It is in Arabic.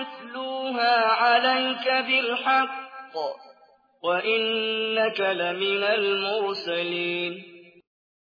نَتْلُوهَا عَلَيْكَ بِالْحَقِّ ۚ وَإِنَّكَ لَمِنَ الْمُرْسَلِينَ.